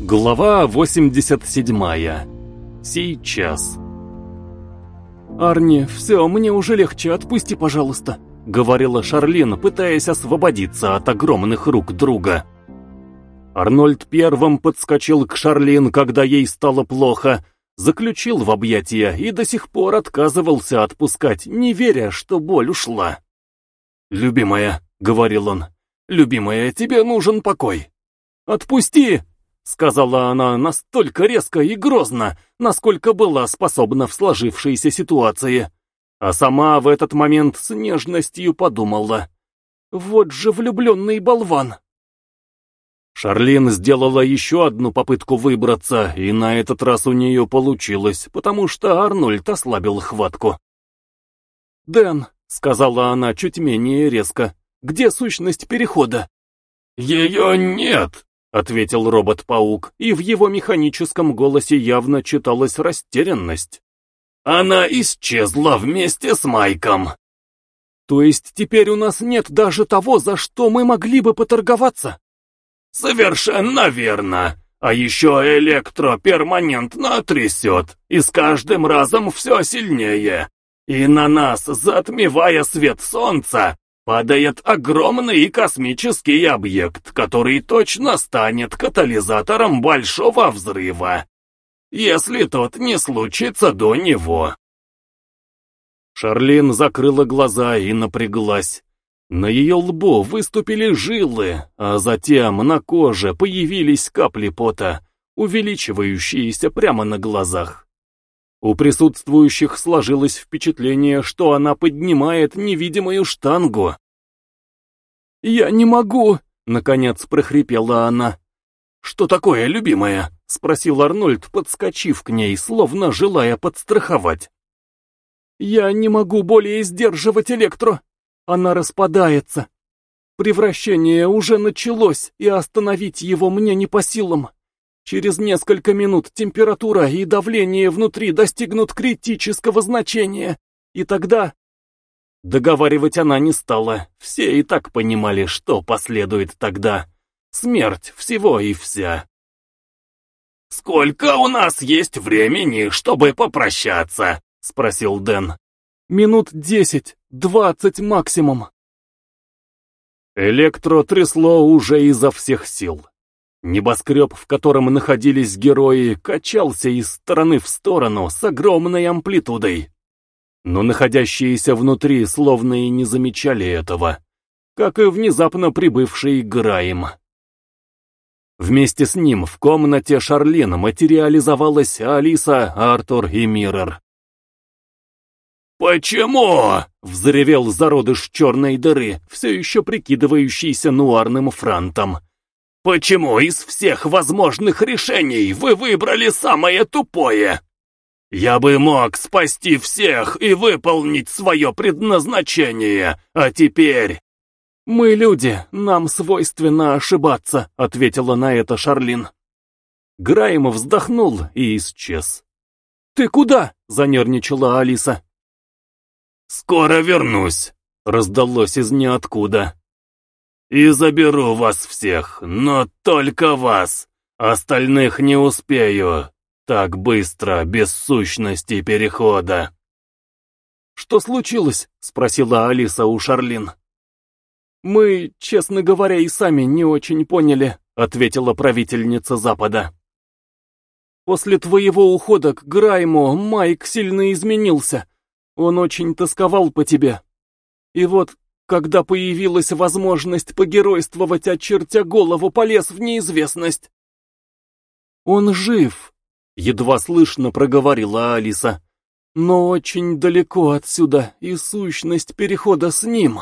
Глава 87. Сейчас. «Арни, все, мне уже легче, отпусти, пожалуйста», — говорила Шарлин, пытаясь освободиться от огромных рук друга. Арнольд первым подскочил к Шарлин, когда ей стало плохо, заключил в объятия и до сих пор отказывался отпускать, не веря, что боль ушла. «Любимая», — говорил он, — «любимая, тебе нужен покой». «Отпусти!» — сказала она настолько резко и грозно, насколько была способна в сложившейся ситуации. А сама в этот момент с нежностью подумала. «Вот же влюбленный болван!» Шарлин сделала еще одну попытку выбраться, и на этот раз у нее получилось, потому что Арнольд ослабил хватку. «Дэн», — сказала она чуть менее резко, — «где сущность перехода?» «Ее нет», — ответил робот-паук, и в его механическом голосе явно читалась растерянность. «Она исчезла вместе с Майком». «То есть теперь у нас нет даже того, за что мы могли бы поторговаться?» «Совершенно верно. А еще электро перманентно трясет, и с каждым разом все сильнее. И на нас, затмевая свет солнца, падает огромный космический объект, который точно станет катализатором большого взрыва, если тот не случится до него. Шарлин закрыла глаза и напряглась. На ее лбу выступили жилы, а затем на коже появились капли пота, увеличивающиеся прямо на глазах. У присутствующих сложилось впечатление, что она поднимает невидимую штангу. «Я не могу!» — наконец прохрипела она. «Что такое, любимая?» — спросил Арнольд, подскочив к ней, словно желая подстраховать. «Я не могу более сдерживать электро. Она распадается. Превращение уже началось, и остановить его мне не по силам. Через несколько минут температура и давление внутри достигнут критического значения, и тогда... Договаривать она не стала, все и так понимали, что последует тогда. Смерть всего и вся. «Сколько у нас есть времени, чтобы попрощаться?» — спросил Дэн. «Минут десять, двадцать максимум». Электро трясло уже изо всех сил. Небоскреб, в котором находились герои, качался из стороны в сторону с огромной амплитудой. Но находящиеся внутри словно и не замечали этого, как и внезапно прибывший Граем. Вместе с ним в комнате Шарлин материализовалась Алиса, Артур и Миррор. «Почему?» — взревел зародыш черной дыры, все еще прикидывающийся нуарным франтом. Почему из всех возможных решений вы выбрали самое тупое? Я бы мог спасти всех и выполнить свое предназначение, а теперь... «Мы люди, нам свойственно ошибаться», — ответила на это Шарлин. Граймов вздохнул и исчез. «Ты куда?» — занервничала Алиса. «Скоро вернусь», — раздалось из ниоткуда и заберу вас всех, но только вас. Остальных не успею. Так быстро, без сущности перехода. «Что случилось?» — спросила Алиса у Шарлин. «Мы, честно говоря, и сами не очень поняли», — ответила правительница Запада. «После твоего ухода к Грайму Майк сильно изменился. Он очень тосковал по тебе. И вот когда появилась возможность погеройствовать, очертя голову, полез в неизвестность. «Он жив», — едва слышно проговорила Алиса, — «но очень далеко отсюда, и сущность перехода с ним».